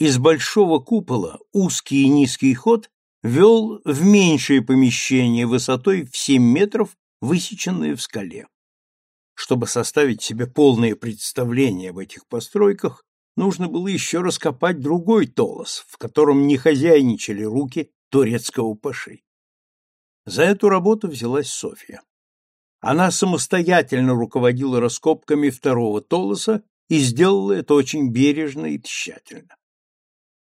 из большого купола узкий и низкий ход вел в меньшее помещение высотой в 7 метров, высеченное в скале. Чтобы составить себе полное представление об этих постройках, нужно было еще раскопать другой толос, в котором не хозяйничали руки турецкого паши. За эту работу взялась Софья. Она самостоятельно руководила раскопками второго толоса и сделала это очень бережно и тщательно.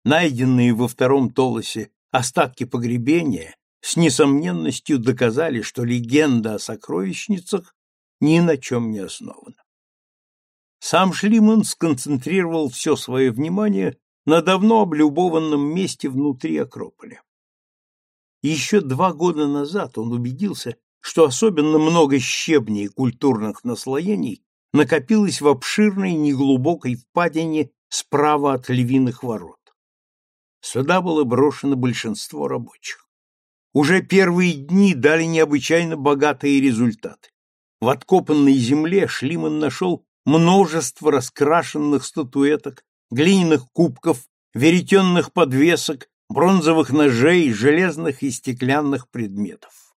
Найденные во втором толосе остатки погребения с несомненностью доказали, что легенда о сокровищницах ни на чем не основана. Сам Шлиман сконцентрировал все свое внимание на давно облюбованном месте внутри Акрополя. Еще два года назад он убедился, что особенно много щебней культурных наслоений накопилось в обширной неглубокой впадине справа от львиных ворот. Сюда было брошено большинство рабочих. Уже первые дни дали необычайно богатые результаты. В откопанной земле Шлиман нашел множество раскрашенных статуэток, глиняных кубков, веретенных подвесок, бронзовых ножей, железных и стеклянных предметов.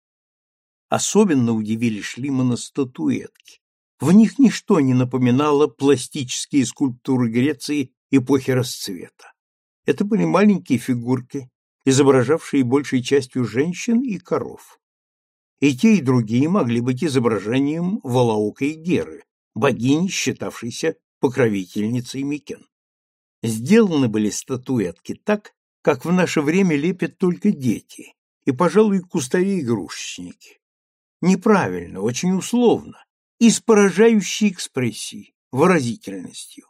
Особенно удивили Шлимана статуэтки. В них ничто не напоминало пластические скульптуры Греции эпохи расцвета. Это были маленькие фигурки, изображавшие большей частью женщин и коров. И те, и другие могли быть изображением Валаокой Геры, богини, считавшейся покровительницей Микен. Сделаны были статуэтки так, как в наше время лепят только дети и, пожалуй, кустари-игрушечники. Неправильно, очень условно и с поражающей экспрессией, выразительностью.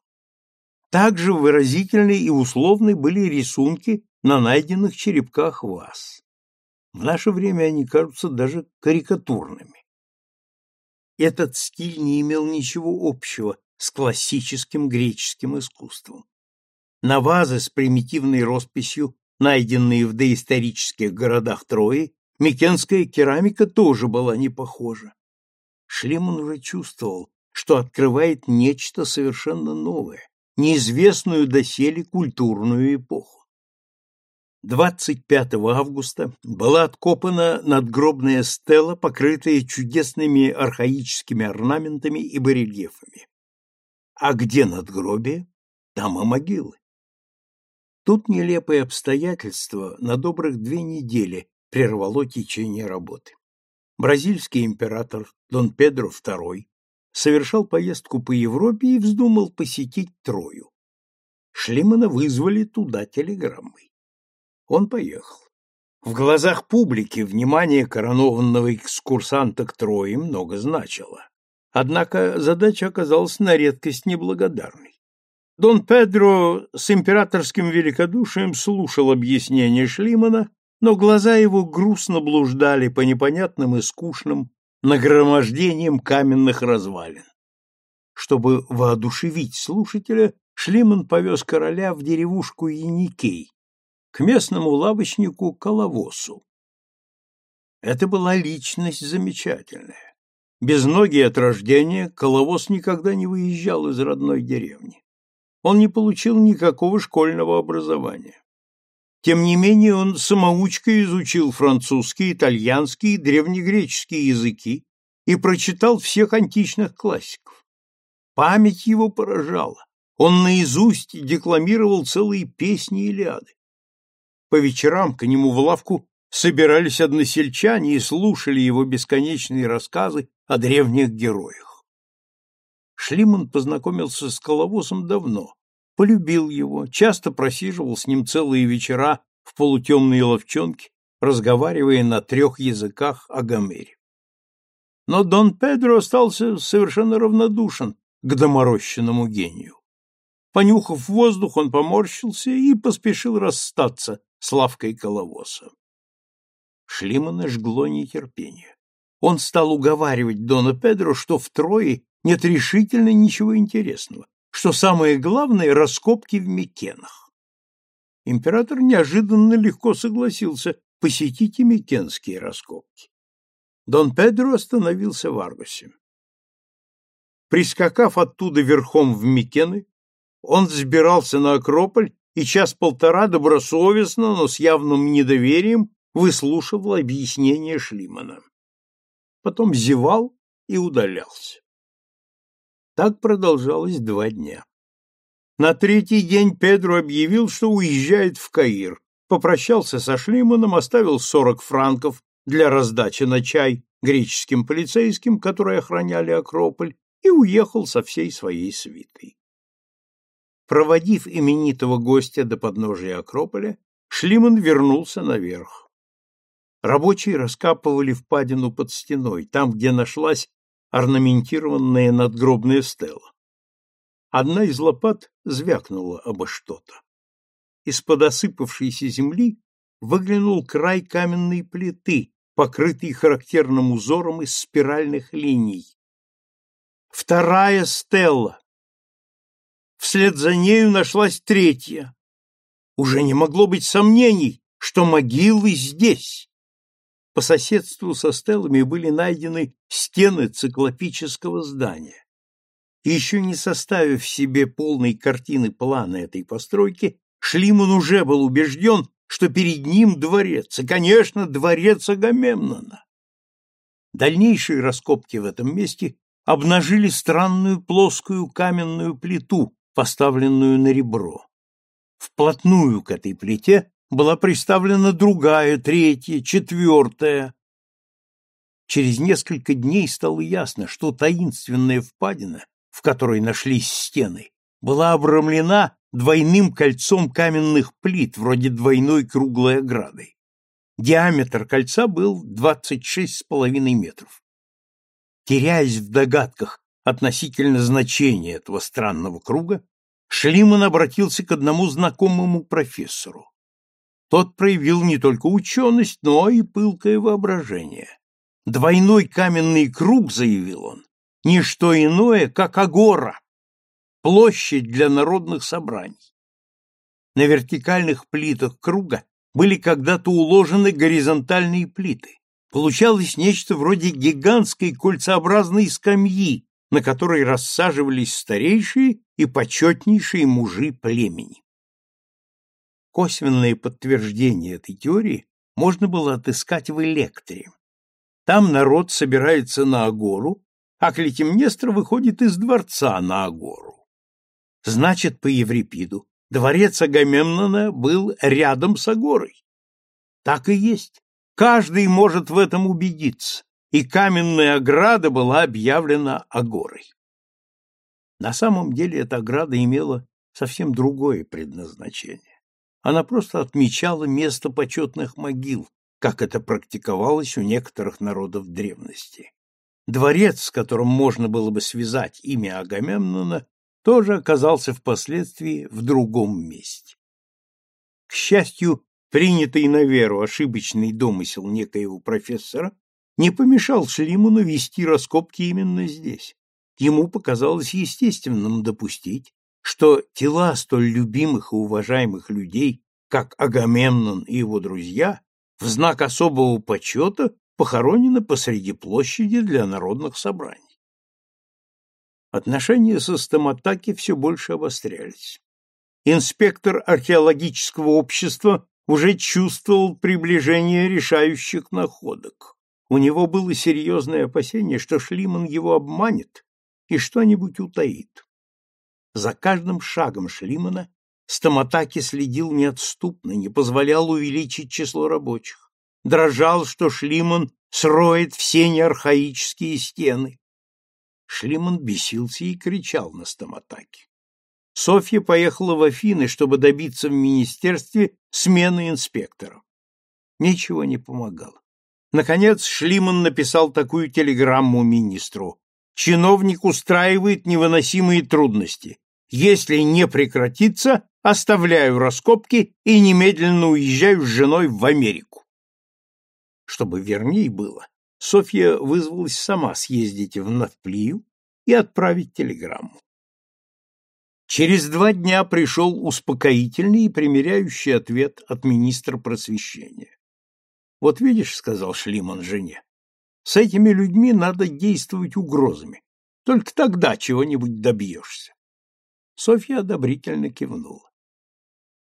Также выразительны и условны были рисунки на найденных черепках ваз. В наше время они кажутся даже карикатурными. Этот стиль не имел ничего общего с классическим греческим искусством. На вазы с примитивной росписью, найденные в доисторических городах Трои, микенская керамика тоже была не похожа. Шлиман уже чувствовал, что открывает нечто совершенно новое, неизвестную доселе культурную эпоху. 25 августа была откопана надгробная стела, покрытая чудесными архаическими орнаментами и барельефами. А где надгробие, там и могилы. Тут нелепое обстоятельство на добрых две недели прервало течение работы. Бразильский император Дон Педро II совершал поездку по Европе и вздумал посетить Трою. Шлимана вызвали туда телеграммой. Он поехал. В глазах публики внимание коронованного экскурсанта к Трое много значило. Однако задача оказалась на редкость неблагодарной. Дон Педро с императорским великодушием слушал объяснение Шлимана, но глаза его грустно блуждали по непонятным и скучным нагромождением каменных развалин. Чтобы воодушевить слушателя, Шлиман повез короля в деревушку Яникей, к местному лавочнику Коловосу. Это была личность замечательная. Без ноги от рождения Коловос никогда не выезжал из родной деревни. Он не получил никакого школьного образования. Тем не менее он самоучкой изучил французский, итальянский, и древнегреческий языки и прочитал всех античных классиков. Память его поражала. Он наизусть декламировал целые песни Илиады. По вечерам к нему в лавку собирались односельчане и слушали его бесконечные рассказы о древних героях. Шлиман познакомился с Коловозом давно, полюбил его, часто просиживал с ним целые вечера в полутемной ловчонке, разговаривая на трех языках о Гомере. Но Дон Педро остался совершенно равнодушен к доморощенному гению. Понюхав воздух, он поморщился и поспешил расстаться с лавкой коловоса. Шлимана жгло нетерпение. Он стал уговаривать Дона Педро, что в Трое нет решительно ничего интересного, что самое главное – раскопки в Микенах. Император неожиданно легко согласился посетить и Микенские раскопки. Дон Педро остановился в Аргусе. Прискакав оттуда верхом в Микены, он взбирался на Акрополь и час-полтора добросовестно, но с явным недоверием выслушивал объяснение Шлимана. Потом зевал и удалялся. Так продолжалось два дня. На третий день Педро объявил, что уезжает в Каир, попрощался со Шлиманом, оставил сорок франков для раздачи на чай греческим полицейским, которые охраняли Акрополь, и уехал со всей своей свитой. Проводив именитого гостя до подножия Акрополя, Шлиман вернулся наверх. Рабочие раскапывали впадину под стеной, там, где нашлась орнаментированные надгробные стелы. Одна из лопат звякнула обо что-то. Из-под осыпавшейся земли выглянул край каменной плиты, покрытый характерным узором из спиральных линий. Вторая стела. Вслед за нею нашлась третья. Уже не могло быть сомнений, что могилы здесь по соседству со стелами были найдены стены циклопического здания. И еще не составив себе полной картины плана этой постройки, Шлиман уже был убежден, что перед ним дворец, и, конечно, дворец Агамемнона. Дальнейшие раскопки в этом месте обнажили странную плоскую каменную плиту, поставленную на ребро. Вплотную к этой плите была представлена другая, третья, четвертая. Через несколько дней стало ясно, что таинственная впадина, в которой нашлись стены, была обрамлена двойным кольцом каменных плит, вроде двойной круглой ограды. Диаметр кольца был 26,5 метров. Теряясь в догадках относительно значения этого странного круга, Шлиман обратился к одному знакомому профессору. Тот проявил не только ученость, но и пылкое воображение. Двойной каменный круг, заявил он, не что иное, как агора, площадь для народных собраний. На вертикальных плитах круга были когда-то уложены горизонтальные плиты. Получалось нечто вроде гигантской кольцеобразной скамьи, на которой рассаживались старейшие и почетнейшие мужи племени косвенное подтверждение этой теории можно было отыскать в Электре. Там народ собирается на Агору, а Клетимнестр выходит из дворца на Агору. Значит, по Еврипиду, дворец Агамемнона был рядом с Агорой. Так и есть. Каждый может в этом убедиться, и каменная ограда была объявлена Агорой. На самом деле эта ограда имела совсем другое предназначение. Она просто отмечала место почетных могил, как это практиковалось у некоторых народов древности. Дворец, с которым можно было бы связать имя Агамемнона, тоже оказался впоследствии в другом месте. К счастью, принятый на веру ошибочный домысел некоего профессора не помешал Шлиману вести раскопки именно здесь. Ему показалось естественным допустить, что тела столь любимых и уважаемых людей, как Агамемнон и его друзья, в знак особого почета похоронены посреди площади для народных собраний. Отношения со стоматаки все больше обострялись. Инспектор археологического общества уже чувствовал приближение решающих находок. У него было серьезное опасение, что Шлиман его обманет и что-нибудь утаит. За каждым шагом Шлимана мы Стоматаки следил неотступно, не позволял увеличить число рабочих. Дрожал, что Шлиман сроет все неархаические стены. Шлиман бесился и кричал на Стоматаке. Софья поехала в Афины, чтобы добиться в министерстве смены инспектора. Ничего не помогало. Наконец Шлиман написал такую телеграмму министру. «Чиновник устраивает невыносимые трудности. Если не прекратится, оставляю раскопки и немедленно уезжаю с женой в Америку. Чтобы вернее было, Софья вызвалась сама съездить в Навплию и отправить телеграмму. Через два дня пришел успокоительный и примиряющий ответ от министра просвещения. «Вот видишь», — сказал Шлиман жене, — «с этими людьми надо действовать угрозами. Только тогда чего-нибудь добьешься». Софья одобрительно кивнула.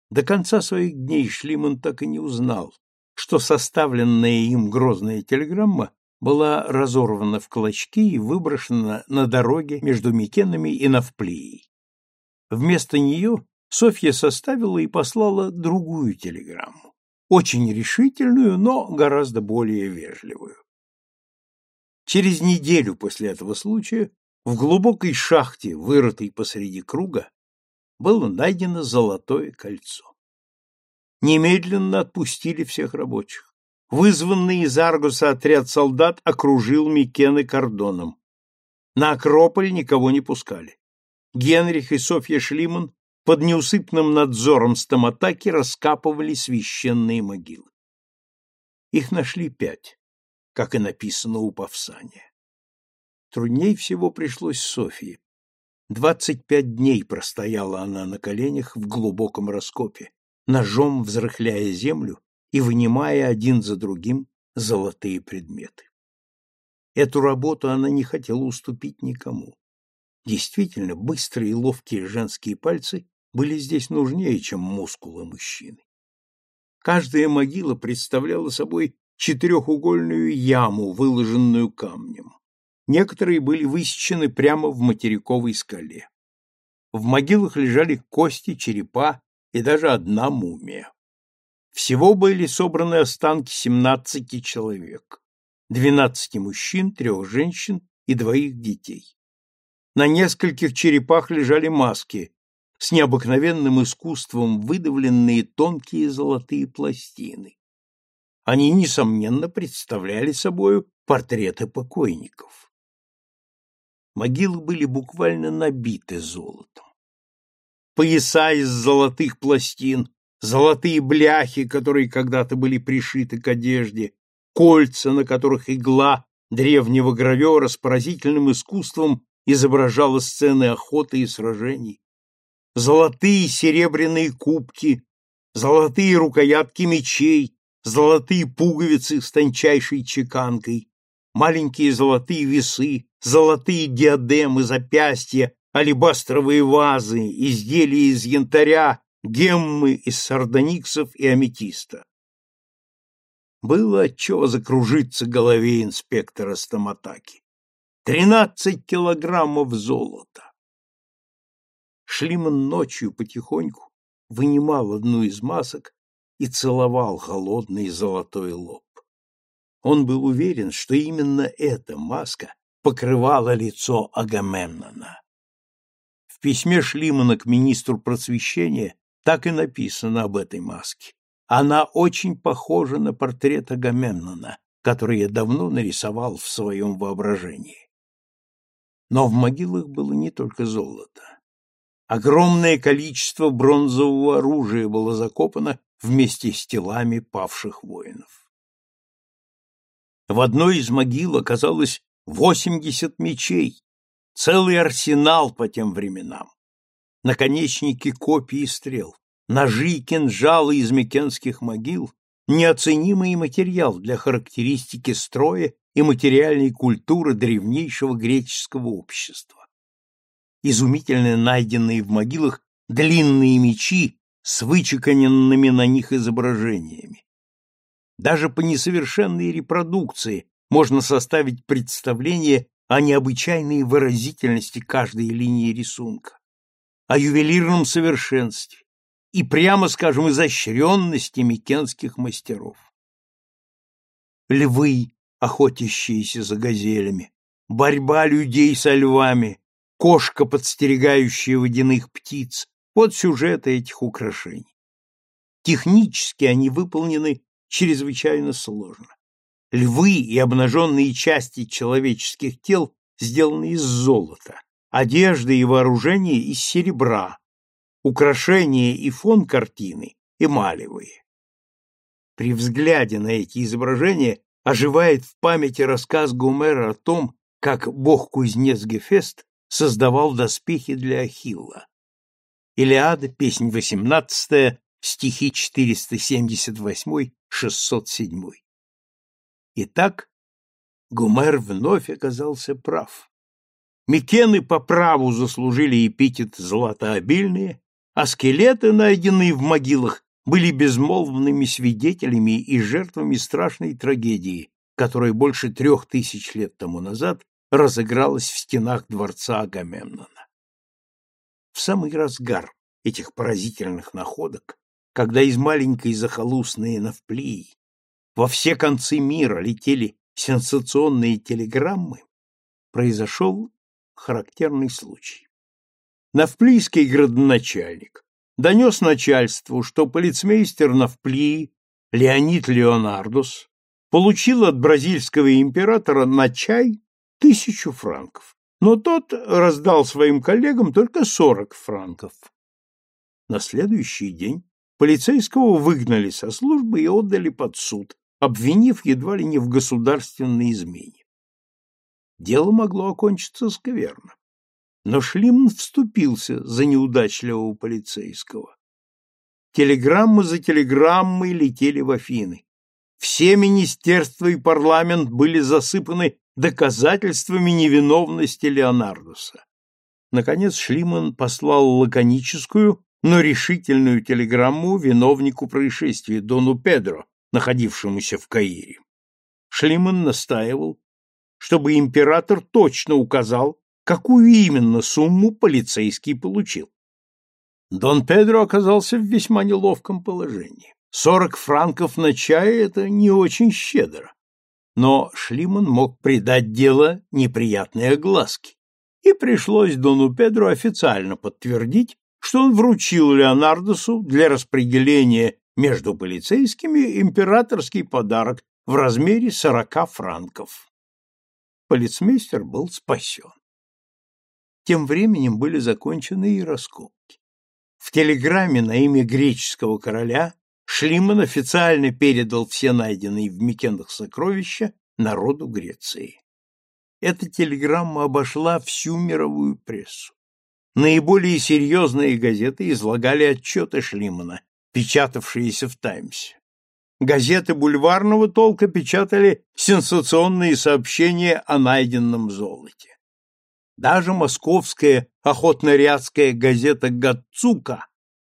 До конца своих дней Шлиман так и не узнал, что составленная им грозная телеграмма была разорвана в клочки и выброшена на дороге между Микенами и Навплией. Вместо нее Софья составила и послала другую телеграмму, очень решительную, но гораздо более вежливую. Через неделю после этого случая в глубокой шахте, вырытой посреди круга, было найдено золотое кольцо. Немедленно отпустили всех рабочих. Вызванный из Аргуса отряд солдат окружил Микены кордоном. На Акрополь никого не пускали. Генрих и Софья Шлиман под неусыпным надзором стоматаки раскапывали священные могилы. Их нашли пять, как и написано у Павсания. Трудней всего пришлось Софии. Двадцать пять дней простояла она на коленях в глубоком раскопе, ножом взрыхляя землю и вынимая один за другим золотые предметы. Эту работу она не хотела уступить никому. Действительно, быстрые и ловкие женские пальцы были здесь нужнее, чем мускулы мужчины. Каждая могила представляла собой четырехугольную яму, выложенную камнем. Некоторые были высечены прямо в материковой скале. В могилах лежали кости, черепа и даже одна мумия. Всего были собраны останки 17 человек, 12 мужчин, трех женщин и двоих детей. На нескольких черепах лежали маски, с необыкновенным искусством выдавленные тонкие золотые пластины. Они, несомненно, представляли собою портреты покойников. Могилы были буквально набиты золотом. Пояса из золотых пластин, золотые бляхи, которые когда-то были пришиты к одежде, кольца, на которых игла древнего гравера с поразительным искусством изображала сцены охоты и сражений, золотые серебряные кубки, золотые рукоятки мечей, золотые пуговицы с тончайшей чеканкой, маленькие золотые весы, золотые диадемы, запястья, алебастровые вазы, изделия из янтаря, геммы из сардониксов и аметиста. Было отчего закружиться голове инспектора стоматаки. Тринадцать килограммов золота. Шлиман ночью потихоньку вынимал одну из масок и целовал холодный золотой лоб. Он был уверен, что именно эта маска покрывала лицо Агамемнона. В письме Шлимана к министру просвещения так и написано об этой маске. Она очень похожа на портрет Агамемнона, который я давно нарисовал в своем воображении. Но в могилах было не только золото. Огромное количество бронзового оружия было закопано вместе с телами павших воинов. В одной из могил оказалось 80 мечей, целый арсенал по тем временам. Наконечники копий и стрел, ножи и кинжалы из микенских могил – неоценимый материал для характеристики строя и материальной культуры древнейшего греческого общества. Изумительно найденные в могилах длинные мечи с вычеканенными на них изображениями, даже по несовершенной репродукции можно составить представление о необычайной выразительности каждой линии рисунка, о ювелирном совершенстве и, прямо скажем, изощренности микенских мастеров. Львы, охотящиеся за газелями, борьба людей со львами, кошка, подстерегающая водяных птиц – вот сюжеты этих украшений. Технически они выполнены чрезвычайно сложно. Львы и обнаженные части человеческих тел сделаны из золота, одежда и вооружение из серебра, украшения и фон картины эмалевые. При взгляде на эти изображения оживает в памяти рассказ Гомера о том, как бог-кузнец Гефест создавал доспехи для Ахилла. Илиада, песнь 18, стихи 478-607. Итак, Гумер вновь оказался прав. Микены по праву заслужили эпитет «златообильные», а скелеты, найденные в могилах, были безмолвными свидетелями и жертвами страшной трагедии, которая больше трех тысяч лет тому назад разыгралась в стенах дворца Агамемнона. В самый разгар этих поразительных находок когда из маленькой захолустной Навплии во все концы мира летели сенсационные телеграммы, произошел характерный случай. Навплийский градоначальник донес начальству, что полицмейстер Навплии Леонид Леонардус получил от бразильского императора на чай тысячу франков, но тот раздал своим коллегам только сорок франков. На следующий день Полицейского выгнали со службы и отдали под суд, обвинив едва ли не в государственной измене. Дело могло окончиться скверно. Но Шлим вступился за неудачливого полицейского. Телеграммы за телеграммой летели в Афины. Все министерства и парламент были засыпаны доказательствами невиновности Леонардуса. Наконец Шлиман послал лаконическую, но решительную телеграмму виновнику происшествия, Дону Педро, находившемуся в Каире. Шлиман настаивал, чтобы император точно указал, какую именно сумму полицейский получил. Дон Педро оказался в весьма неловком положении. Сорок франков на чай — это не очень щедро. Но Шлиман мог придать дело неприятные огласки, и пришлось Дону Педро официально подтвердить, что он вручил Леонардосу для распределения между полицейскими императорский подарок в размере сорока франков. Полицмейстер был спасен. Тем временем были закончены и раскопки. В телеграмме на имя греческого короля Шлиман официально передал все найденные в Микенах сокровища народу Греции. Эта телеграмма обошла всю мировую прессу. Наиболее серьезные газеты излагали отчеты Шлимана, печатавшиеся в «Таймсе». Газеты бульварного толка печатали сенсационные сообщения о найденном золоте. Даже московская охотно-рядская газета «Гацука»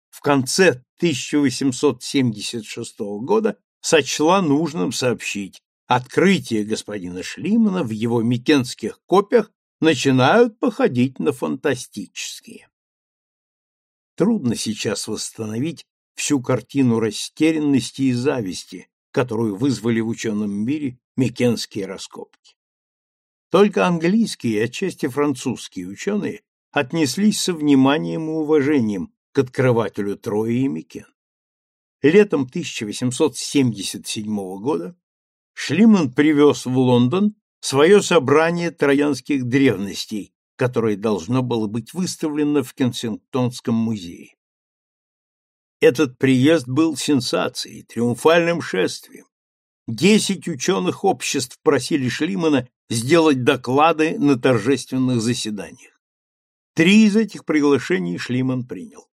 в конце 1876 года сочла нужным сообщить, открытие господина Шлимана в его микенских копиях начинают походить на фантастические. Трудно сейчас восстановить всю картину растерянности и зависти, которую вызвали в ученом мире микенские раскопки. Только английские и отчасти французские ученые отнеслись со вниманием и уважением к открывателю Трои и Микен. Летом 1877 года Шлиман привез в Лондон свое собрание троянских древностей, которое должно было быть выставлено в Кенсингтонском музее. Этот приезд был сенсацией, триумфальным шествием. Десять ученых обществ просили Шлимана сделать доклады на торжественных заседаниях. Три из этих приглашений Шлиман принял.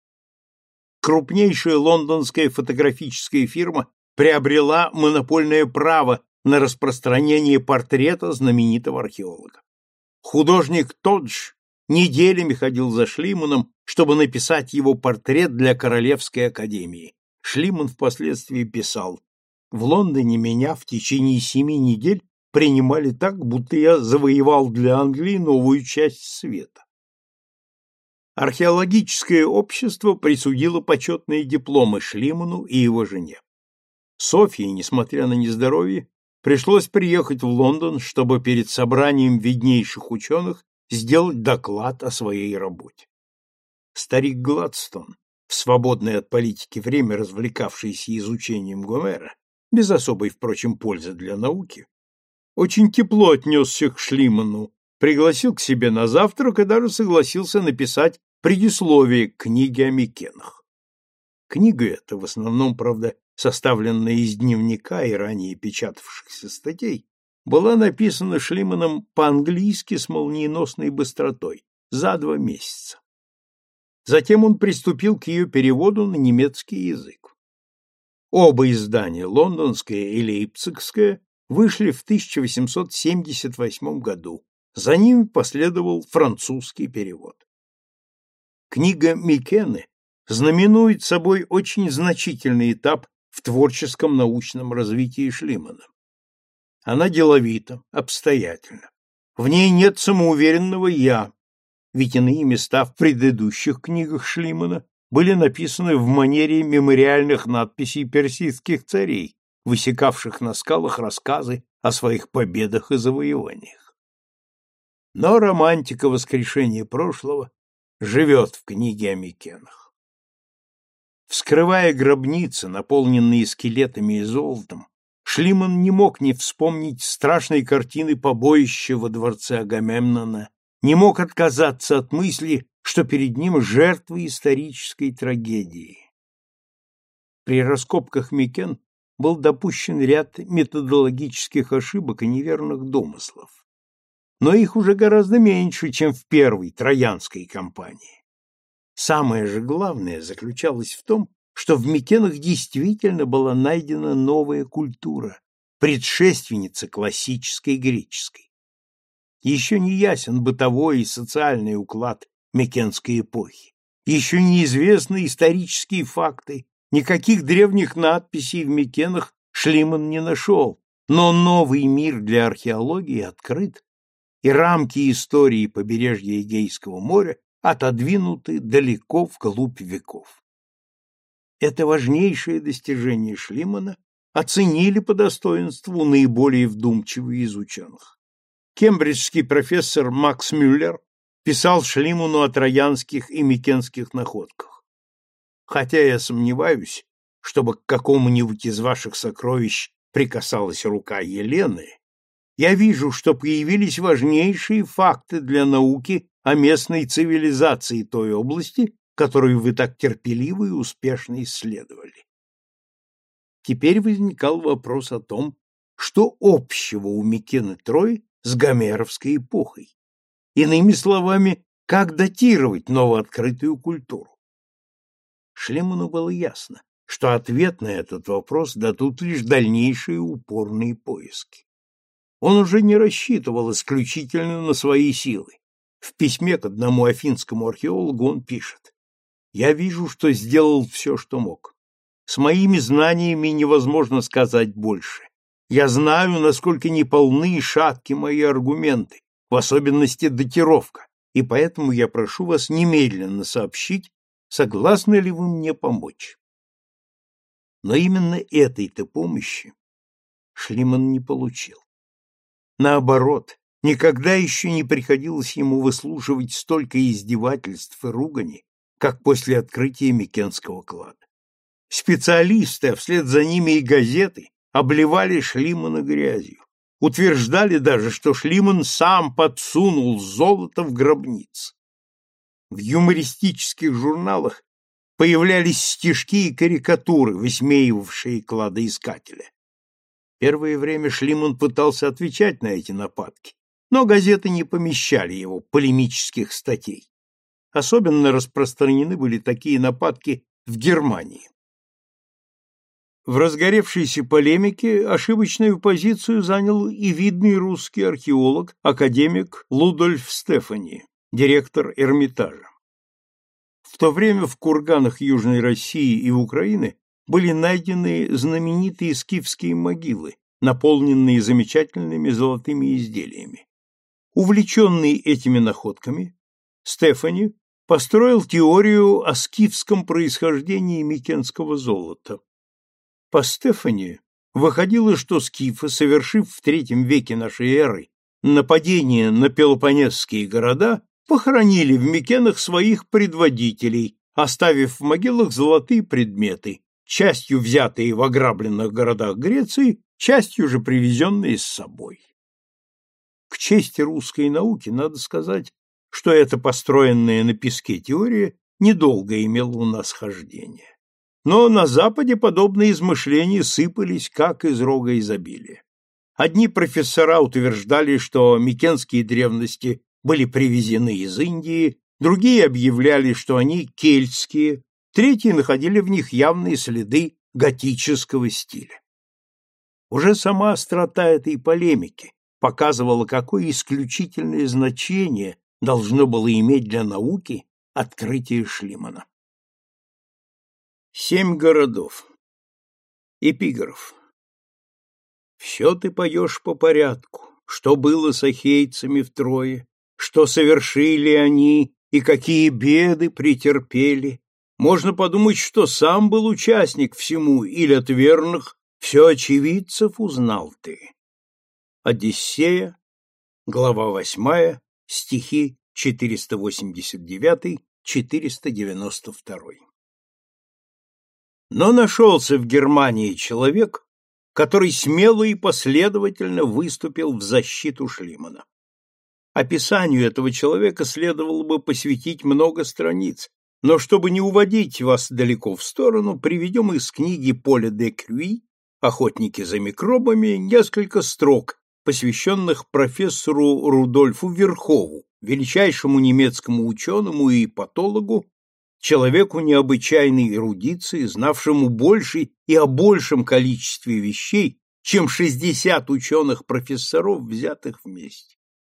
Крупнейшая лондонская фотографическая фирма приобрела монопольное право на распространение портрета знаменитого археолога. Художник Тодж неделями ходил за Шлиманом, чтобы написать его портрет для Королевской академии. Шлиман впоследствии писал, «В Лондоне меня в течение семи недель принимали так, будто я завоевал для Англии новую часть света. Археологическое общество присудило почетные дипломы Шлиману и его жене. Софья, несмотря на нездоровье, пришлось приехать в Лондон, чтобы перед собранием виднейших ученых сделать доклад о своей работе. Старик Гладстон, в свободное от политики время развлекавшийся изучением Гомера, без особой, впрочем, пользы для науки, очень тепло отнесся к Шлиману, пригласил к себе на завтрак и даже согласился написать предисловие к книге о Микенах. Книга эта, в основном, правда, составленная из дневника и ранее печатавшихся статей, была написана Шлиманом по-английски с молниеносной быстротой за два месяца. Затем он приступил к ее переводу на немецкий язык. Оба издания, лондонское и лейпцигское, вышли в 1878 году. За ним последовал французский перевод. Книга Микены знаменует собой очень значительный этап в творческом научном развитии Шлимана. Она деловита, обстоятельна. В ней нет самоуверенного «я», ведь иные места в предыдущих книгах Шлимана были написаны в манере мемориальных надписей персидских царей, высекавших на скалах рассказы о своих победах и завоеваниях. Но романтика воскрешения прошлого живет в книге о Микенах. Вскрывая гробницы, наполненные скелетами и золотом, Шлиман не мог не вспомнить страшной картины побоища во дворце Агамемнона, не мог отказаться от мысли, что перед ним жертвы исторической трагедии. При раскопках Микен был допущен ряд методологических ошибок и неверных домыслов. Но их уже гораздо меньше, чем в первой троянской кампании. Самое же главное заключалось в том, что в Микенах действительно была найдена новая культура, предшественница классической греческой. Еще не ясен бытовой и социальный уклад Микенской эпохи. Еще неизвестны исторические факты, никаких древних надписей в Микенах Шлиман не нашел, но новый мир для археологии открыт, и рамки истории побережья Эгейского моря отодвинуты далеко в вглубь веков. Это важнейшее достижение Шлимана оценили по достоинству наиболее вдумчивые из ученых. Кембриджский профессор Макс Мюллер писал Шлиману о троянских и микенских находках. Хотя я сомневаюсь, чтобы к какому-нибудь из ваших сокровищ прикасалась рука Елены, я вижу, что появились важнейшие факты для науки а о местной цивилизации той области, которую вы так терпеливо и успешно исследовали. Теперь возникал вопрос о том, что общего у Микены Трои с гомеровской эпохой. Иными словами, как датировать новооткрытую культуру? Шлеману было ясно, что ответ на этот вопрос дадут лишь дальнейшие упорные поиски. Он уже не рассчитывал исключительно на свои силы в письме к одному афинскому археологу он пишет «Я вижу, что сделал все, что мог. С моими знаниями невозможно сказать больше. Я знаю, насколько неполны и шатки мои аргументы, в особенности датировка, и поэтому я прошу вас немедленно сообщить, согласны ли вы мне помочь». Но именно этой-то помощи Шлиман не получил. Наоборот, Никогда еще не приходилось ему выслушивать столько издевательств и ругани, как после открытия Микенского клада. Специалисты, а вслед за ними и газеты, обливали Шлимана грязью. Утверждали даже, что Шлиман сам подсунул золото в гробниц. В юмористических журналах появлялись стишки и карикатуры, высмеивавшие кладоискателя. Первое время Шлиман пытался отвечать на эти нападки, но газеты не помещали его полемических статей. Особенно распространены были такие нападки в Германии. В разгоревшейся полемике ошибочную позицию занял и видный русский археолог, академик Лудольф Стефани, директор Эрмитажа. В то время в курганах Южной России и Украины были найдены знаменитые скифские могилы, наполненные замечательными золотыми изделиями. Увлеченный этими находками, Стефани построил теорию о скифском происхождении микенского золота. По Стефани выходило, что скифы, совершив в III веке нашей эры нападение на пелопонесские города, похоронили в Микенах своих предводителей, оставив в могилах золотые предметы, частью взятые в ограбленных городах Греции, частью же привезенные с собой к чести русской науки надо сказать, что эта построенная на песке теория недолго имела у нас хождение. Но на Западе подобные измышления сыпались, как из рога изобилия. Одни профессора утверждали, что микенские древности были привезены из Индии, другие объявляли, что они кельтские, третьи находили в них явные следы готического стиля. Уже сама острота этой полемики, показывало, какое исключительное значение должно было иметь для науки открытие Шлимана. Семь городов. Эпиграф. «Все ты поешь по порядку, что было с ахейцами втрое, что совершили они и какие беды претерпели. Можно подумать, что сам был участник всему, или от верных все очевидцев узнал ты. Одиссея, глава 8, стихи 489-492. Но нашелся в Германии человек, который смело и последовательно выступил в защиту Шлимана. Описанию этого человека следовало бы посвятить много страниц, но чтобы не уводить вас далеко в сторону, приведем из книги Поля де Крюи «Охотники за микробами» несколько строк посвященных профессору Рудольфу Верхову, величайшему немецкому ученому и патологу, человеку необычайной эрудиции, знавшему больше и о большем количестве вещей, чем 60 ученых-профессоров, взятых вместе.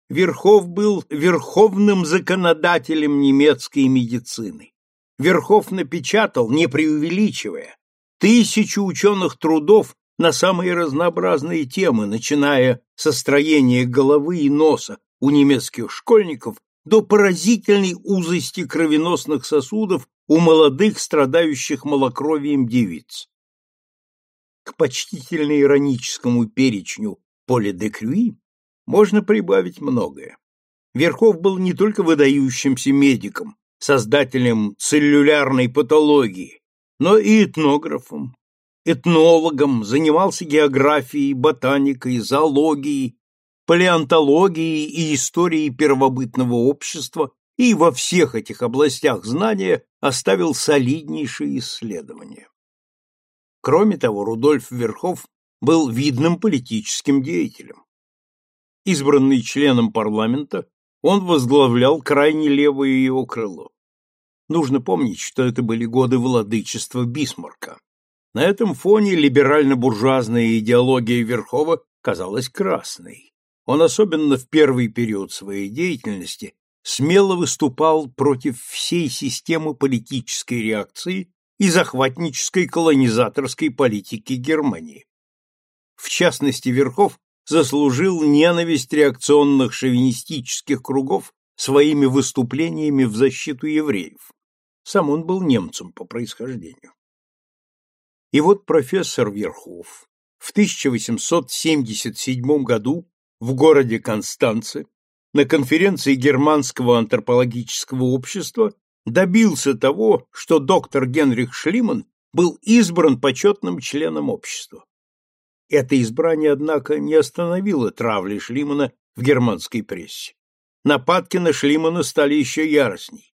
Верхов был верховным законодателем немецкой медицины. Верхов напечатал, не преувеличивая, тысячу ученых трудов на самые разнообразные темы, начиная со строения головы и носа у немецких школьников до поразительной узости кровеносных сосудов у молодых, страдающих малокровием девиц. К почтительно-ироническому перечню Поля де Крюи можно прибавить многое. Верхов был не только выдающимся медиком, создателем целлюлярной патологии, но и этнографом, этнологом, занимался географией, ботаникой, зоологией, палеонтологией и историей первобытного общества и во всех этих областях знания оставил солиднейшие исследования. Кроме того, Рудольф Верхов был видным политическим деятелем. Избранный членом парламента, он возглавлял крайне левое его крыло. Нужно помнить, что это были годы владычества Бисмарка. На этом фоне либерально-буржуазная идеология Верхова казалась красной. Он особенно в первый период своей деятельности смело выступал против всей системы политической реакции и захватнической колонизаторской политики Германии. В частности, Верхов заслужил ненависть реакционных шовинистических кругов своими выступлениями в защиту евреев. Сам он был немцем по происхождению. И вот профессор Верхов в 1877 году в городе Констанце на конференции Германского антропологического общества добился того, что доктор Генрих Шлиман был избран почетным членом общества. Это избрание, однако, не остановило травли Шлимана в германской прессе. Нападки на Шлимана стали еще яростней.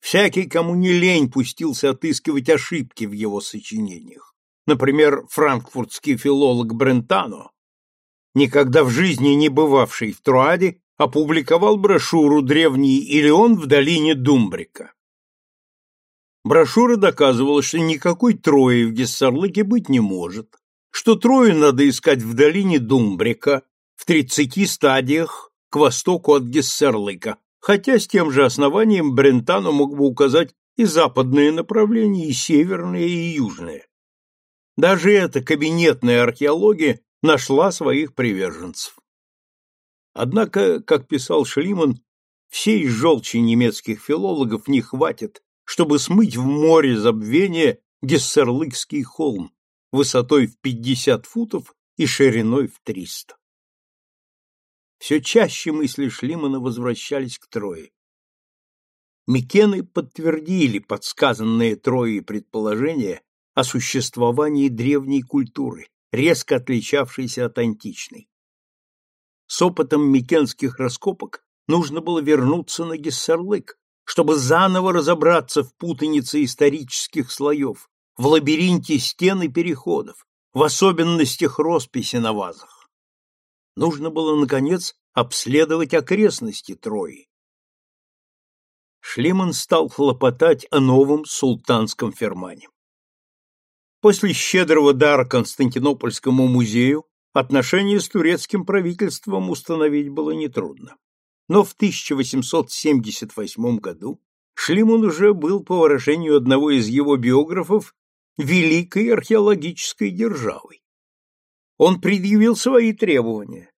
Всякий, кому не лень, пустился отыскивать ошибки в его сочинениях например, франкфуртский филолог Брентано, никогда в жизни не бывавший в Труаде, опубликовал брошюру «Древний Илион в долине Думбрика». Брошюра доказывала, что никакой Трои в Гессарлыке быть не может, что Трою надо искать в долине Думбрика в 30 стадиях к востоку от Гессерлыка, хотя с тем же основанием Брентано мог бы указать и западные направления, и северные, и южные. Даже эта кабинетная археология нашла своих приверженцев. Однако, как писал Шлиман, всей желчи немецких филологов не хватит, чтобы смыть в море забвения Гессерлыкский холм высотой в 50 футов и шириной в 300. Все чаще мысли Шлимана возвращались к Трое. Микены подтвердили подсказанные Троей предположения о существовании древней культуры, резко отличавшейся от античной. С опытом микенских раскопок нужно было вернуться на Гессерлык, чтобы заново разобраться в путанице исторических слоев, в лабиринте стен и переходов, в особенностях росписи на вазах. Нужно было, наконец, обследовать окрестности Трои. Шлиман стал хлопотать о новом султанском фермане. После щедрого дара Константинопольскому музею отношения с турецким правительством установить было нетрудно. Но в 1878 году Шлиман уже был, по выражению одного из его биографов, великой археологической державой. Он предъявил свои требования.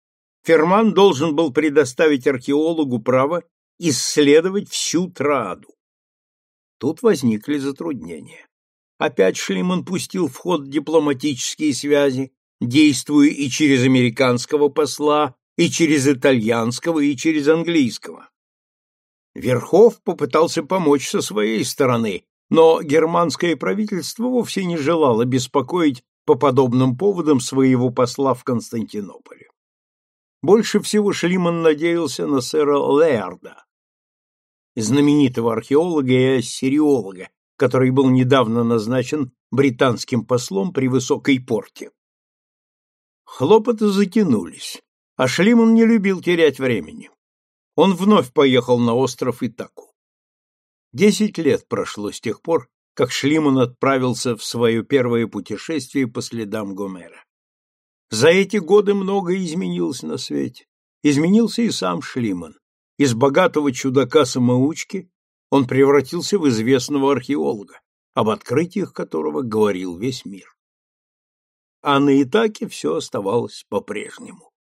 Ферман должен был предоставить археологу право исследовать всю Трааду. Тут возникли затруднения. Опять Шлиман пустил в ход дипломатические связи, действуя и через американского посла, и через итальянского, и через английского. Верхов попытался помочь со своей стороны, но германское правительство вовсе не желало беспокоить по подобным поводам своего посла в Константинополе. Больше всего Шлиман надеялся на сэра Леарда, знаменитого археолога и ассириолога, который был недавно назначен британским послом при высокой порте. Хлопоты затянулись, а Шлиман не любил терять времени. Он вновь поехал на остров Итаку. Десять лет прошло с тех пор, как Шлиман отправился в свое первое путешествие по следам Гомера. За эти годы многое изменилось на свете. Изменился и сам Шлиман. Из богатого чудака-самоучки он превратился в известного археолога, а об открытиях которого говорил весь мир. А на Итаке все оставалось по-прежнему.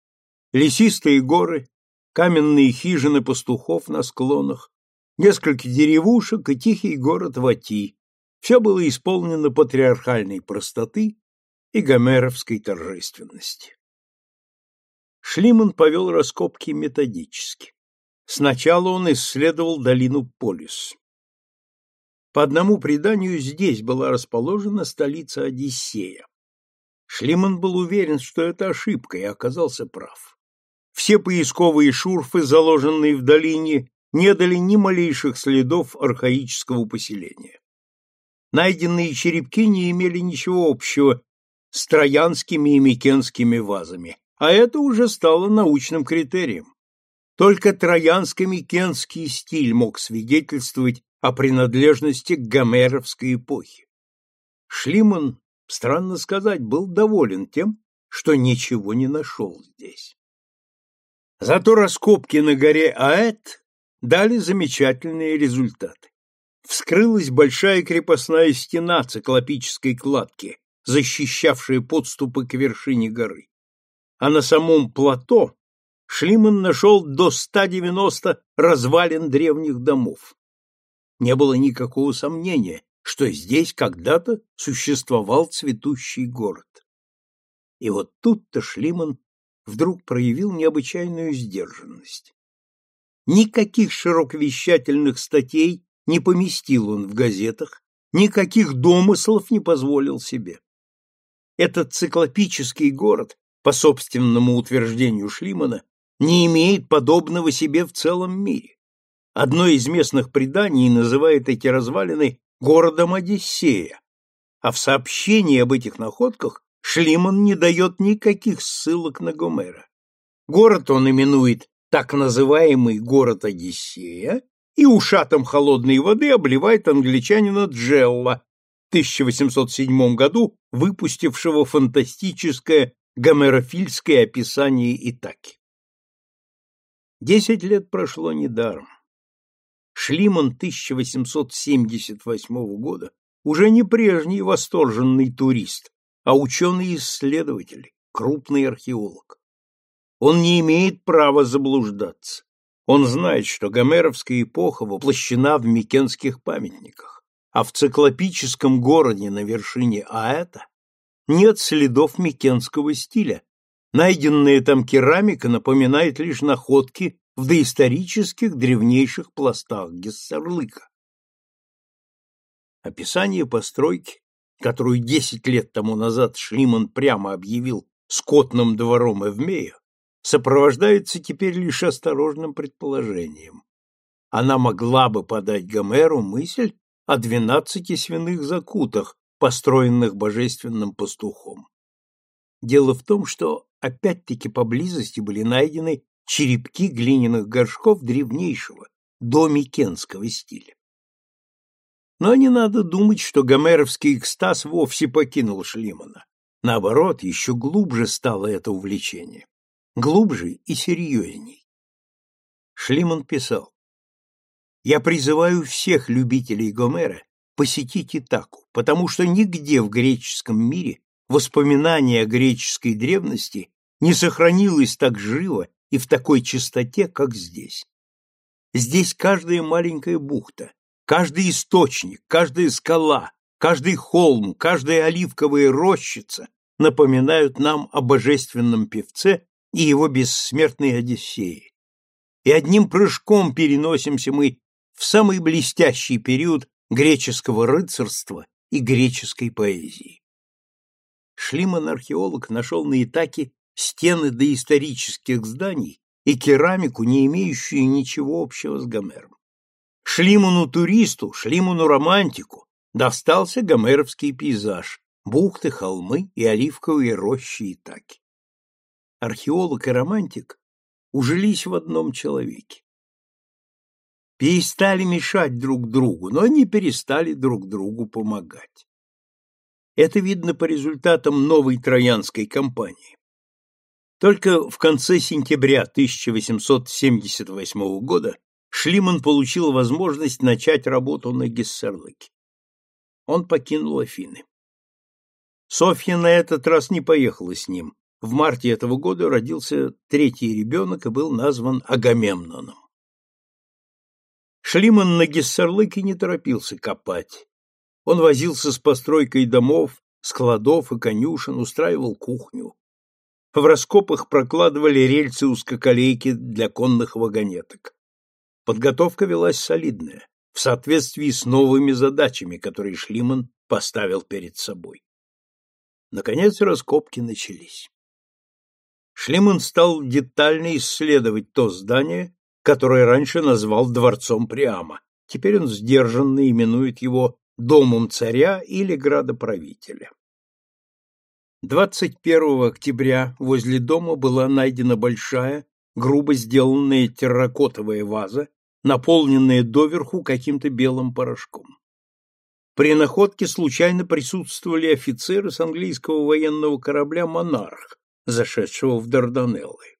Лесистые горы, каменные хижины пастухов на склонах, несколько деревушек и тихий город Вати. Все было исполнено патриархальной простоты и гомеровской торжественности. Шлиман повел раскопки методически. Сначала он исследовал долину Полис. По одному преданию, здесь была расположена столица Одиссея. Шлиман был уверен, что это ошибка, и оказался прав. Все поисковые шурфы, заложенные в долине, не дали ни малейших следов архаического поселения. Найденные черепки не имели ничего общего с троянскими и микенскими вазами, а это уже стало научным критерием. Только троянским и стиль мог свидетельствовать о принадлежности к гомеровской эпохе. Шлиман, странно сказать, был доволен тем, что ничего не нашел здесь. Зато раскопки на горе Аэт дали замечательные результаты. Вскрылась большая крепостная стена циклопической кладки, защищавшая подступы к вершине горы. А на самом плато Шлиман нашел до 190 развалин древних домов. Не было никакого сомнения, что здесь когда-то существовал цветущий город. И вот тут-то Шлиман вдруг проявил необычайную сдержанность. Никаких широковещательных статей не поместил он в газетах, никаких домыслов не позволил себе. Этот циклопический город, по собственному утверждению Шлимана, не имеет подобного себе в целом мире. Одно из местных преданий называет эти развалины городом Одиссея, а в сообщении об этих находках Шлиман не дает никаких ссылок на Гомера. Город он именует так называемый город Одиссея и ушатом холодной воды обливает англичанина Джелла, в 1807 году выпустившего фантастическое гомерофильское описание Итаки. Десять лет прошло недаром. Шлиман 1878 года уже не прежний восторженный турист, а ученый-исследователь, крупный археолог. Он не имеет права заблуждаться. Он знает, что гомеровская эпоха воплощена в микенских памятниках, а в циклопическом городе на вершине Аэта нет следов микенского стиля, Найденная там керамика напоминает лишь находки в доисторических древнейших пластах Гессерлыка. Описание постройки, которую десять лет тому назад Шлиман прямо объявил скотным двором Эвмея, сопровождается теперь лишь осторожным предположением. Она могла бы подать Гомеру мысль о двенадцати свиных закутах, построенных божественным пастухом. Дело в том, что опять-таки поблизости были найдены черепки глиняных горшков древнейшего, домикенского стиля. Но не надо думать, что гомеровский экстаз вовсе покинул Шлимана. Наоборот, еще глубже стало это увлечение. Глубже и серьезней. Шлиман писал. «Я призываю всех любителей Гомера посетить Итаку, потому что нигде в греческом мире воспоминания о греческой древности не сохранилось так живо и в такой чистоте, как здесь. Здесь каждая маленькая бухта, каждый источник, каждая скала, каждый холм, каждая оливковая рощица напоминают нам о божественном певце и его бессмертной Одиссее. И одним прыжком переносимся мы в самый блестящий период греческого рыцарства и греческой поэзии. Шлиман-археолог нашел на Итаке стены доисторических зданий и керамику, не имеющую ничего общего с Гомером. Шлимуну туристу, Шлимуну романтику достался гомеровский пейзаж, бухты, холмы и оливковые рощи и таки. Археолог и романтик ужились в одном человеке. Перестали мешать друг другу, но не перестали друг другу помогать. Это видно по результатам новой троянской кампании. Только в конце сентября 1878 года Шлиман получил возможность начать работу на Гессерлыке. Он покинул Афины. Софья на этот раз не поехала с ним. В марте этого года родился третий ребенок и был назван Агамемноном. Шлиман на Гессерлыке не торопился копать. Он возился с постройкой домов, складов и конюшен, устраивал кухню. В раскопах прокладывали рельсы узкоколейки для конных вагонеток. Подготовка велась солидная, в соответствии с новыми задачами, которые Шлиман поставил перед собой. Наконец раскопки начались. Шлиман стал детально исследовать то здание, которое раньше назвал дворцом Приама. Теперь он сдержанно именует его домом царя или градоправителя. 21 октября возле дома была найдена большая, грубо сделанная терракотовая ваза, наполненная доверху каким-то белым порошком. При находке случайно присутствовали офицеры с английского военного корабля «Монарх», зашедшего в Дарданеллы.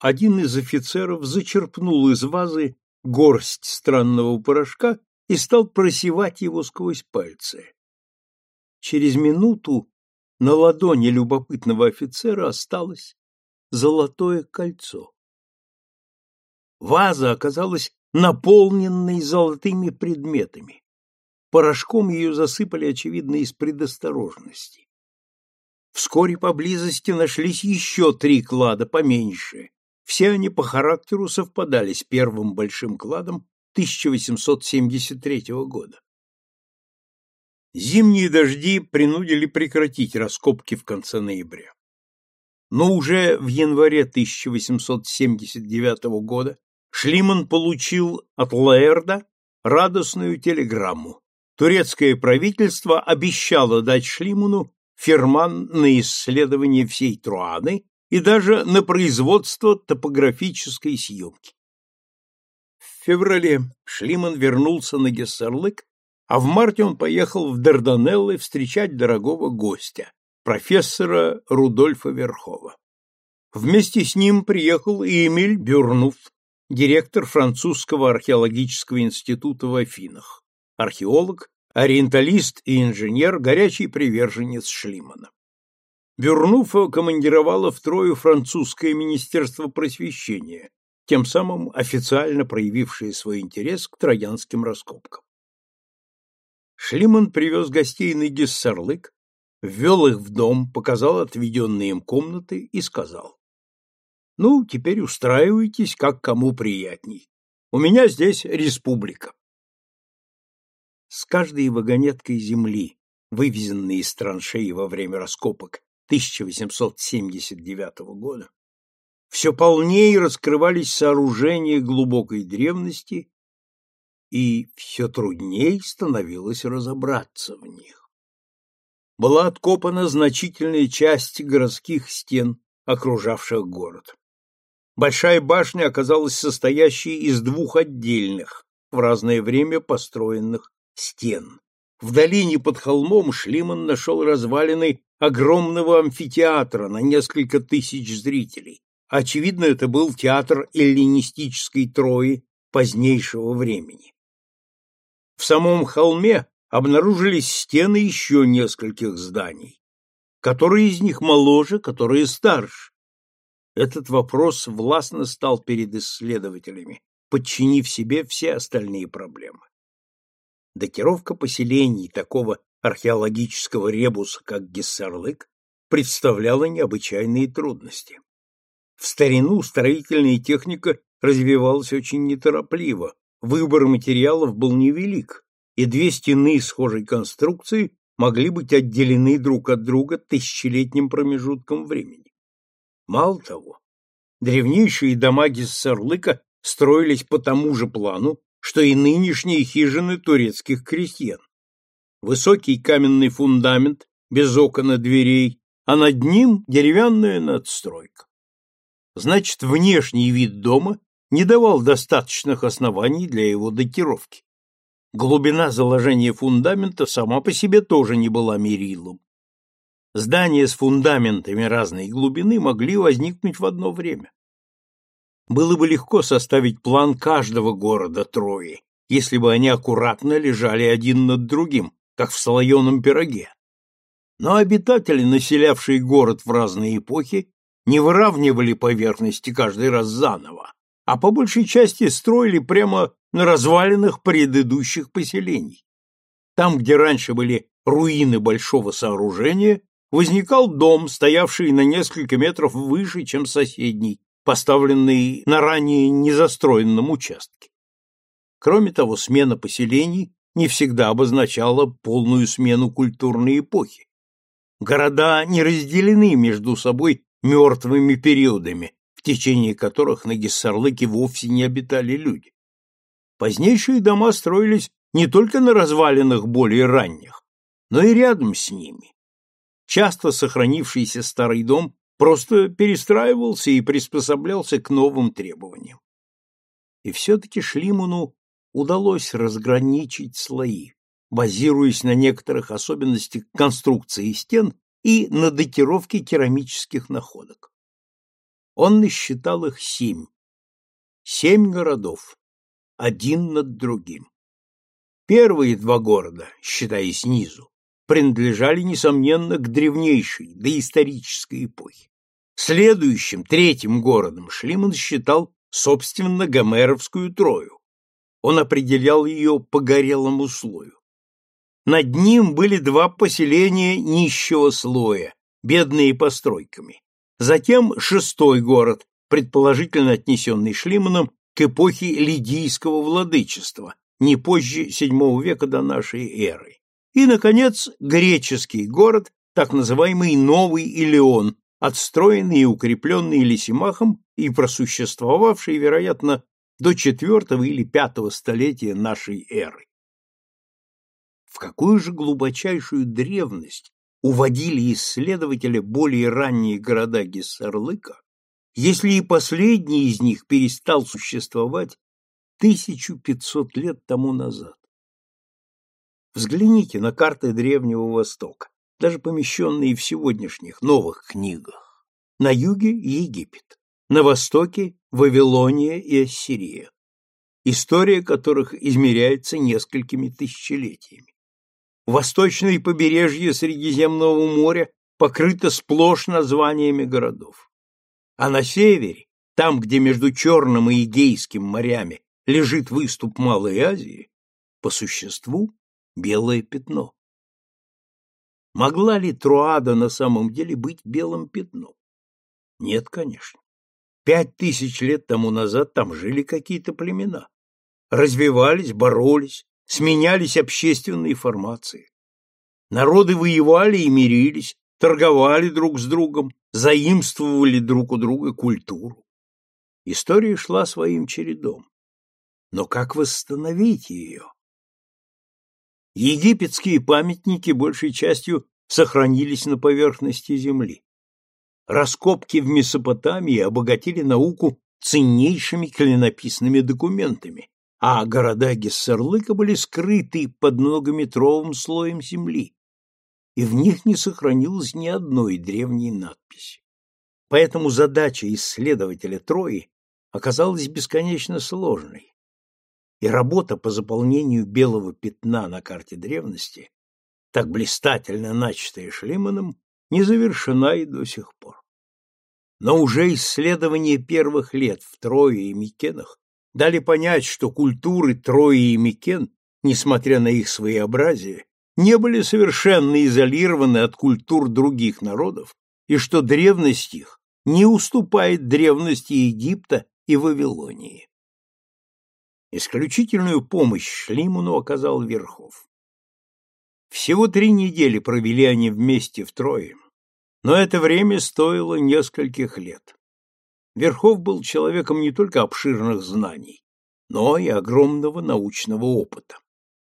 Один из офицеров зачерпнул из вазы горсть странного порошка и стал просевать его сквозь пальцы. Через минуту на ладони любопытного офицера осталось золотое кольцо. Ваза оказалась наполненной золотыми предметами. Порошком ее засыпали, очевидно, из предосторожности. Вскоре поблизости нашлись еще три клада поменьше. Все они по характеру совпадали с первым большим кладом 1873 года. Зимние дожди принудили прекратить раскопки в конце ноября. Но уже в январе 1879 года Шлиман получил от Лаэрда радостную телеграмму. Турецкое правительство обещало дать Шлиману ферман на исследование всей Труаны и даже на производство топографической съемки. В феврале Шлиман вернулся на Гессерлык а в марте он поехал в Дарданеллы встречать дорогого гостя, профессора Рудольфа Верхова. Вместе с ним приехал и Эмиль Бюрнуф, директор французского археологического института в Афинах, археолог, ориенталист и инженер, горячий приверженец Шлимана. Бюрнуфа командировала в Трою французское министерство просвещения, тем самым официально проявившее свой интерес к троянским раскопкам. Шлиман привез гостей на Гессерлык, ввел их в дом, показал отведенные им комнаты и сказал. «Ну, теперь устраивайтесь, как кому приятней. У меня здесь республика». С каждой вагонеткой земли, вывезенной из траншеи во время раскопок 1879 года, все полнее раскрывались сооружения глубокой древности и все трудней становилось разобраться в них. Была откопана значительная часть городских стен, окружавших город. Большая башня оказалась состоящей из двух отдельных, в разное время построенных стен. В долине под холмом Шлиман нашел развалины огромного амфитеатра на несколько тысяч зрителей. Очевидно, это был театр эллинистической Трои позднейшего времени. В самом холме обнаружились стены еще нескольких зданий. Которые из них моложе, которые старше? Этот вопрос властно стал перед исследователями, подчинив себе все остальные проблемы. Датировка поселений такого археологического ребуса, как Гессерлык, представляла необычайные трудности. В старину строительная техника развивалась очень неторопливо, Выбор материалов был невелик, и две стены схожей конструкции могли быть отделены друг от друга тысячелетним промежутком времени. Мало того, древнейшие дома Гессерлыка строились по тому же плану, что и нынешние хижины турецких крестьян. Высокий каменный фундамент без окон и дверей, а над ним деревянная надстройка. Значит, внешний вид дома не давал достаточных оснований для его датировки. Глубина заложения фундамента сама по себе тоже не была мерилом. Здания с фундаментами разной глубины могли возникнуть в одно время. Было бы легко составить план каждого города Трои, если бы они аккуратно лежали один над другим, как в слоеном пироге. Но обитатели, населявшие город в разные эпохи, не выравнивали поверхности каждый раз заново, а по большей части строили прямо на развалинах предыдущих поселений. Там, где раньше были руины большого сооружения, возникал дом, стоявший на несколько метров выше, чем соседний, поставленный на ранее незастроенном участке. Кроме того, смена поселений не всегда обозначала полную смену культурной эпохи. Города не разделены между собой мертвыми периодами, течение которых на нагиссарлыки вовсе не обитали люди. Позднейшие дома строились не только на развалинах более ранних, но и рядом с ними. Часто сохранившийся старый дом просто перестраивался и приспособлялся к новым требованиям. И все-таки Шлиману удалось разграничить слои, базируясь на некоторых особенностях конструкции стен и на датировке керамических находок. Он насчитал их семь. Семь городов, один над другим. Первые два города, считая снизу, принадлежали, несомненно, к древнейшей, доисторической эпохе. Следующим, третьим городом Шлиман считал, собственно, Гомеровскую Трою. Он определял ее по горелому слою. Над ним были два поселения нищего слоя, бедные постройками. Затем шестой город, предположительно отнесенный Шлиманом к эпохе лидийского владычества, не позже VII века до нашей эры. И, наконец, греческий город, так называемый Новый Илеон, отстроенный и укрепленный Лисимахом и просуществовавший, вероятно, до IV или V столетия нашей эры. В какую же глубочайшую древность уводили исследователи более ранние города Гессерлыка, если и последний из них перестал существовать 1500 лет тому назад. Взгляните на карты Древнего Востока, даже помещенные в сегодняшних новых книгах. На юге – Египет, на востоке – Вавилония и Ассирия, история которых измеряется несколькими тысячелетиями. Восточное побережье Средиземного моря покрыто сплошь названиями городов. А на севере, там, где между Черным и Эгейским морями лежит выступ Малой Азии, по существу белое пятно. Могла ли Труада на самом деле быть белым пятном? Нет, конечно. Пять тысяч лет тому назад там жили какие-то племена. Развивались, боролись, сменялись общественные формации. Народы воевали и мирились, торговали друг с другом, заимствовали друг у друга культуру. История шла своим чередом. Но как восстановить ее? Египетские памятники большей частью сохранились на поверхности земли. Раскопки в Месопотамии обогатили науку ценнейшими клинописными документами, а города Гессерлыка были скрыты под многометровым слоем земли, и в них не сохранилось ни одной древней надписи. Поэтому задача исследователя Трои оказалась бесконечно сложной, и работа по заполнению белого пятна на карте древности, так блистательно начатая Шлиманом, не завершена и до сих пор. Но уже исследование первых лет в Трое и Микенах дали понять, что культуры Трои и Микен, несмотря на их своеобразие, не были совершенно изолированы от культур других народов и что древность их не уступает древности Египта и Вавилонии. Исключительную помощь Шлимуну оказал Верхов. Всего три недели провели они вместе в Трое, но это время стоило нескольких лет. Верхов был человеком не только обширных знаний, но и огромного научного опыта.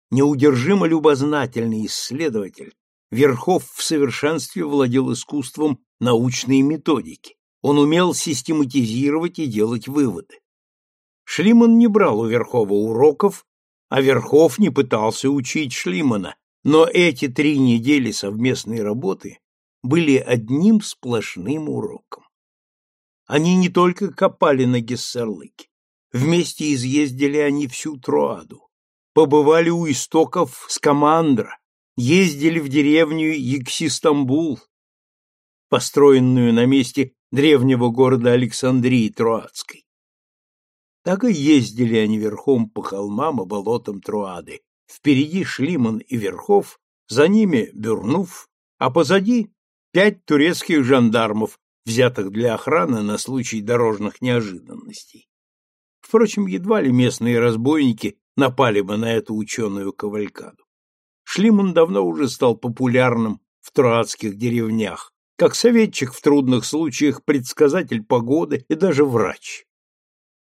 Неудержимо любознательный исследователь, Верхов в совершенстве владел искусством научной методики. Он умел систематизировать и делать выводы. Шлиман не брал у Верхова уроков, а Верхов не пытался учить Шлимана, но эти три недели совместной работы были одним сплошным уроком. Они не только копали на Гессерлыке. Вместе изъездили они всю Троаду. Побывали у истоков Скамандра. Ездили в деревню Иксистамбул, построенную на месте древнего города Александрии Троадской. Так и ездили они верхом по холмам и болотам Троады. Впереди Шлиман и Верхов, за ними Бюрнув, а позади пять турецких жандармов взятых для охраны на случай дорожных неожиданностей. Впрочем, едва ли местные разбойники напали бы на эту ученую кавалькаду. Шлиман давно уже стал популярным в троадских деревнях, как советчик в трудных случаях, предсказатель погоды и даже врач.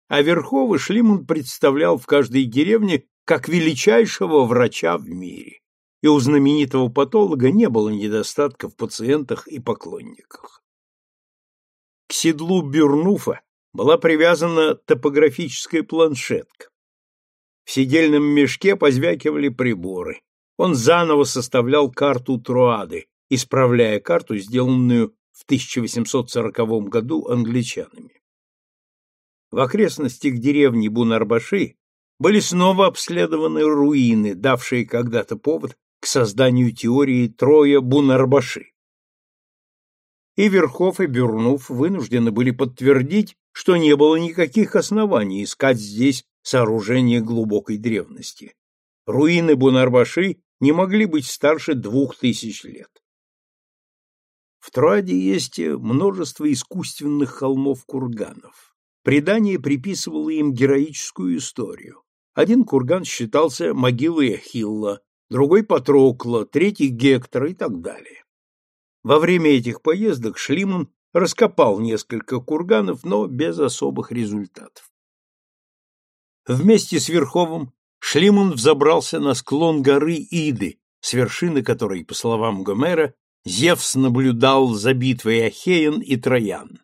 А Верховы Шлиман представлял в каждой деревне как величайшего врача в мире, и у знаменитого патолога не было недостатка в пациентах и поклонниках к седлу Бюрнуфа была привязана топографическая планшетка. В сидельном мешке позвякивали приборы. Он заново составлял карту Труады, исправляя карту, сделанную в 1840 году англичанами. В окрестностях деревни Бунарбаши были снова обследованы руины, давшие когда-то повод к созданию теории Троя Бунарбаши и Верхов, и Бернув вынуждены были подтвердить, что не было никаких оснований искать здесь сооружение глубокой древности. Руины Бунарбаши не могли быть старше двух тысяч лет. В Троаде есть множество искусственных холмов-курганов. Предание приписывало им героическую историю. Один курган считался могилой Ахилла, другой Патрокла, третий Гектор и так далее. Во время этих поездок Шлиман раскопал несколько курганов, но без особых результатов. Вместе с Верховым Шлиман взобрался на склон горы Иды, с вершины которой, по словам Гомера, Зевс наблюдал за битвой Ахеян и Троян.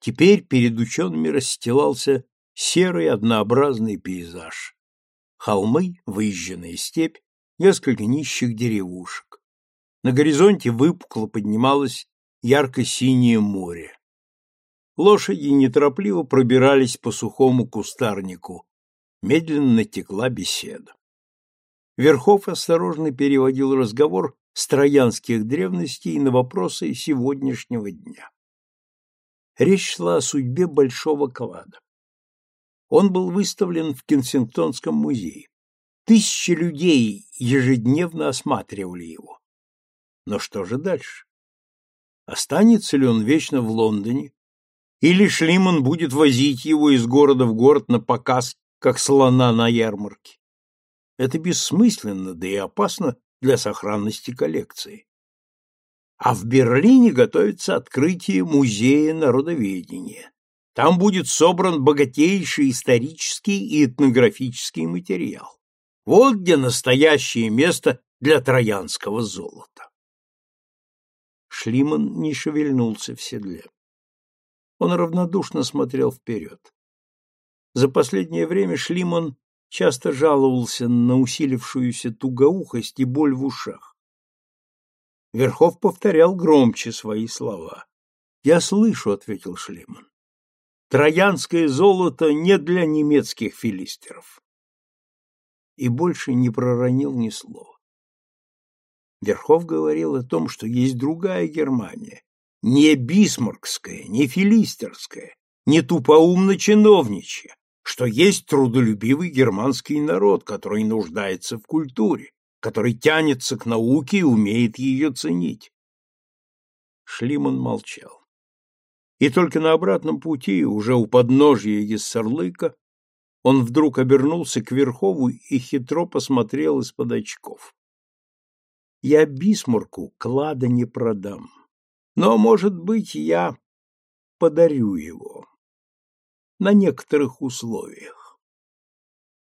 Теперь перед учеными расстилался серый однообразный пейзаж. Холмы, выезженная степь, несколько нищих деревушек. На горизонте выпукло поднималось ярко-синее море. Лошади неторопливо пробирались по сухому кустарнику. Медленно текла беседа. Верхов осторожно переводил разговор с троянских древностей на вопросы сегодняшнего дня. Речь шла о судьбе большого клада. Он был выставлен в Кенсингтонском музее. Тысячи людей ежедневно осматривали его. Но что же дальше? Останется ли он вечно в Лондоне? Или Шлиман будет возить его из города в город на показ, как слона на ярмарке? Это бессмысленно, да и опасно для сохранности коллекции. А в Берлине готовится открытие музея народоведения. Там будет собран богатейший исторический и этнографический материал. Вот где настоящее место для троянского золота. Шлиман не шевельнулся в седле. Он равнодушно смотрел вперед. За последнее время Шлиман часто жаловался на усилившуюся тугоухость и боль в ушах. Верхов повторял громче свои слова. «Я слышу», — ответил Шлиман. «Троянское золото не для немецких филистеров». И больше не проронил ни слова. Верхов говорил о том, что есть другая Германия, не бисмаркская, не филистерская, не тупоумно чиновничья, что есть трудолюбивый германский народ, который нуждается в культуре, который тянется к науке и умеет ее ценить. Шлиман молчал. И только на обратном пути, уже у подножья Ессерлыка, он вдруг обернулся к Верхову и хитро посмотрел из-под очков. Я Бисмарку клада не продам, но, может быть, я подарю его на некоторых условиях.